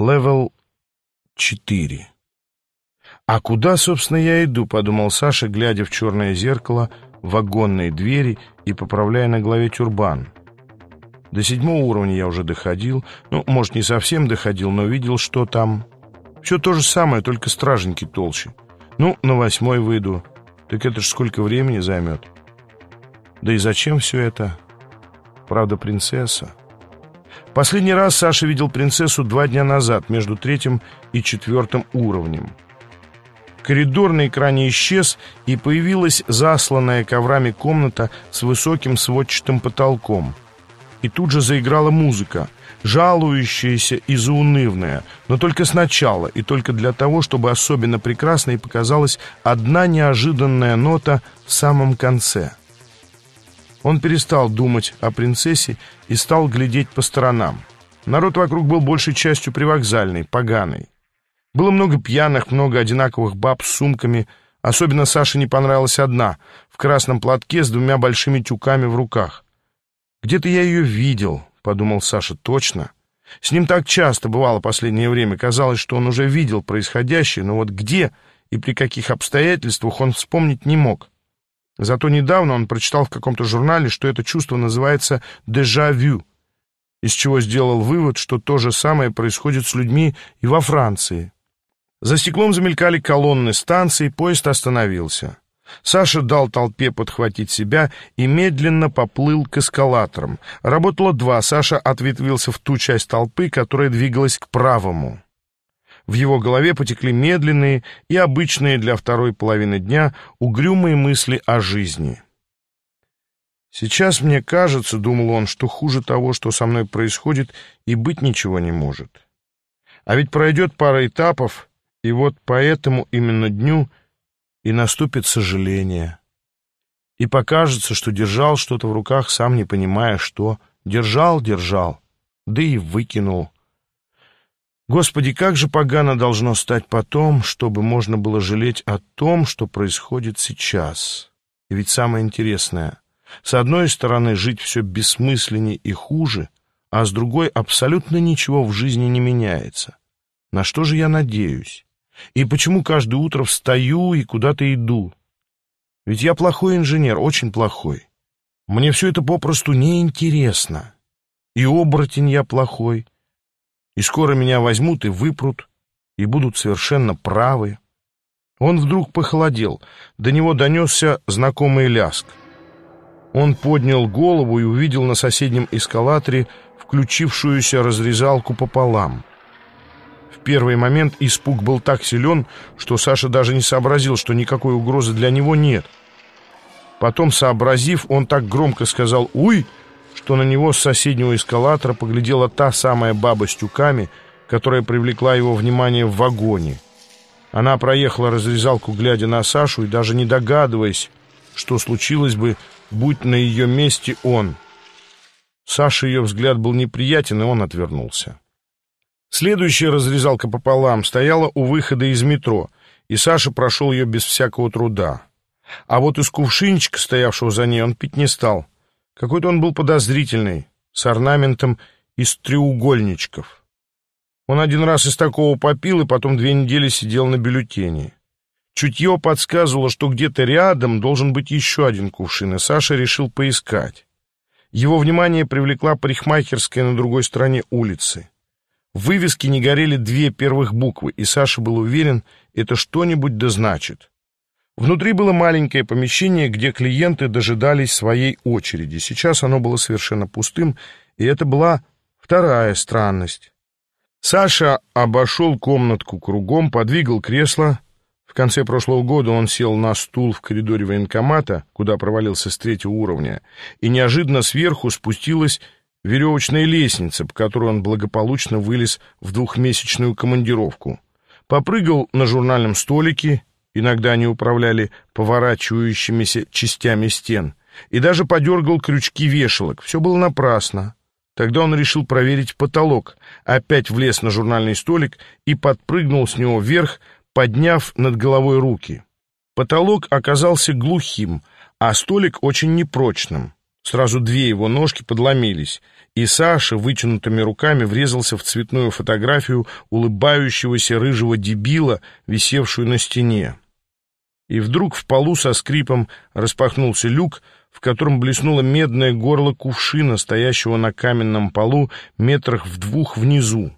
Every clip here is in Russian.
Левел 4. «А куда, собственно, я иду?» — подумал Саша, глядя в черное зеркало вагонной двери и поправляя на голове тюрбан. До седьмого уровня я уже доходил. Ну, может, не совсем доходил, но видел, что там. Все то же самое, только страженьки толще. Ну, на восьмой выйду. Так это ж сколько времени займет. Да и зачем все это? Правда, принцесса... Последний раз Саша видел принцессу два дня назад, между третьим и четвертым уровнем. Коридор на экране исчез, и появилась засланная коврами комната с высоким сводчатым потолком. И тут же заиграла музыка, жалующаяся и заунывная, но только сначала, и только для того, чтобы особенно прекрасной показалась одна неожиданная нота в самом конце — он перестал думать о принцессе и стал глядеть по сторонам. Народ вокруг был большей частью привокзальный, поганый. Было много пьяных, много одинаковых баб с сумками. Особенно Саше не понравилась одна, в красном платке с двумя большими тюками в руках. «Где-то я ее видел», — подумал Саша, — «точно». С ним так часто бывало последнее время. Казалось, что он уже видел происходящее, но вот где и при каких обстоятельствах он вспомнить не мог. Зато недавно он прочитал в каком-то журнале, что это чувство называется «дежавю», из чего сделал вывод, что то же самое происходит с людьми и во Франции. За стеклом замелькали колонны станции, поезд остановился. Саша дал толпе подхватить себя и медленно поплыл к эскалаторам. Работало два, Саша ответвился в ту часть толпы, которая двигалась к правому. В его голове потекли медленные и обычные для второй половины дня угрюмые мысли о жизни. «Сейчас мне кажется, — думал он, — что хуже того, что со мной происходит, и быть ничего не может. А ведь пройдет пара этапов, и вот по этому именно дню и наступит сожаление. И покажется, что держал что-то в руках, сам не понимая, что. Держал, держал, да и выкинул». Господи, как же погано должно стать потом, чтобы можно было жалеть о том, что происходит сейчас. И ведь самое интересное, с одной стороны, жить все бессмысленнее и хуже, а с другой абсолютно ничего в жизни не меняется. На что же я надеюсь? И почему каждое утро встаю и куда-то иду? Ведь я плохой инженер, очень плохой. Мне все это попросту неинтересно. И оборотень я плохой, и скоро меня возьмут и выпрут, и будут совершенно правы. Он вдруг похолодел, до него донесся знакомый ляск. Он поднял голову и увидел на соседнем эскалаторе включившуюся разрезалку пополам. В первый момент испуг был так силен, что Саша даже не сообразил, что никакой угрозы для него нет. Потом, сообразив, он так громко сказал «Уй!», что на него с соседнего эскалатора поглядела та самая баба с тюками, которая привлекла его внимание в вагоне. Она проехала разрезалку, глядя на Сашу, и даже не догадываясь, что случилось бы, будь на ее месте он. Саше ее взгляд был неприятен, и он отвернулся. Следующая разрезалка пополам стояла у выхода из метро, и Саша прошел ее без всякого труда. А вот из кувшинчика, стоявшего за ней, он пить не стал. Какой-то он был подозрительный, с орнаментом из треугольничков. Он один раз из такого попил и потом две недели сидел на бюллетене. Чутье подсказывало, что где-то рядом должен быть еще один кувшин, и Саша решил поискать. Его внимание привлекла парикмахерская на другой стороне улицы. В вывеске не горели две первых буквы, и Саша был уверен, это что-нибудь да значит. Внутри было маленькое помещение, где клиенты дожидались своей очереди. Сейчас оно было совершенно пустым, и это была вторая странность. Саша обошел комнатку кругом, подвигал кресло. В конце прошлого года он сел на стул в коридоре военкомата, куда провалился с третьего уровня, и неожиданно сверху спустилась веревочная лестница, по которой он благополучно вылез в двухмесячную командировку. Попрыгал на журнальном столике Иногда они управляли поворачивающимися частями стен. И даже подергал крючки вешалок. Все было напрасно. Тогда он решил проверить потолок, опять влез на журнальный столик и подпрыгнул с него вверх, подняв над головой руки. Потолок оказался глухим, а столик очень непрочным. Сразу две его ножки подломились, и Саша вытянутыми руками врезался в цветную фотографию улыбающегося рыжего дебила, висевшую на стене. И вдруг в полу со скрипом распахнулся люк, в котором блеснуло медное горло кувшина, стоящего на каменном полу метрах в двух внизу.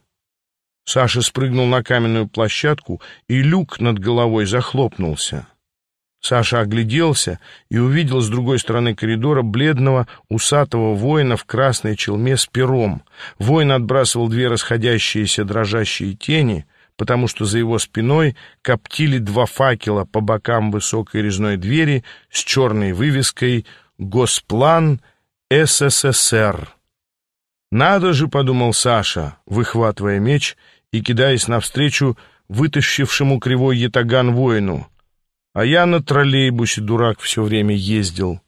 Саша спрыгнул на каменную площадку, и люк над головой захлопнулся. Саша огляделся и увидел с другой стороны коридора бледного, усатого воина в красной челме с пером. Воин отбрасывал две расходящиеся дрожащие тени, потому что за его спиной коптили два факела по бокам высокой резной двери с черной вывеской «Госплан СССР». «Надо же», — подумал Саша, выхватывая меч и кидаясь навстречу вытащившему кривой ятаган воину — а я на троллейбусе, дурак, все время ездил.